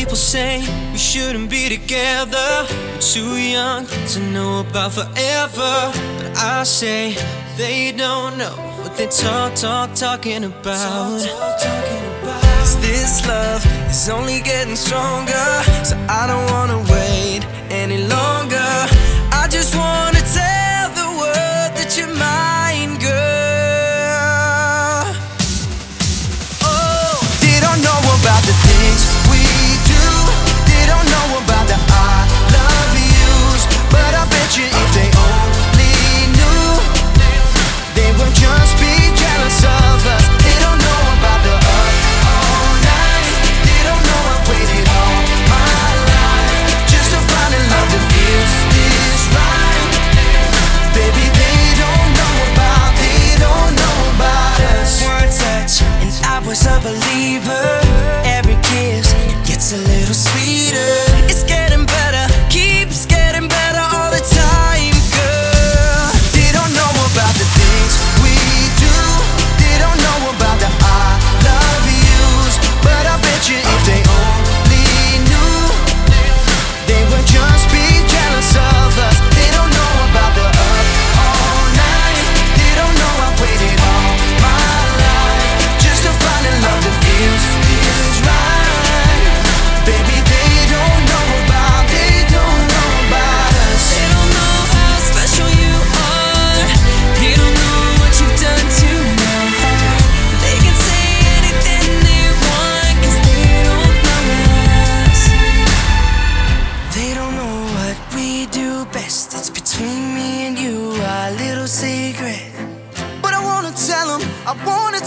people say we shouldn't be together. We're too young to know about forever. But I say they don't know what they talk, talk, talking about. Talk, talk, talking about. This love is only getting stronger. So I don't I wanna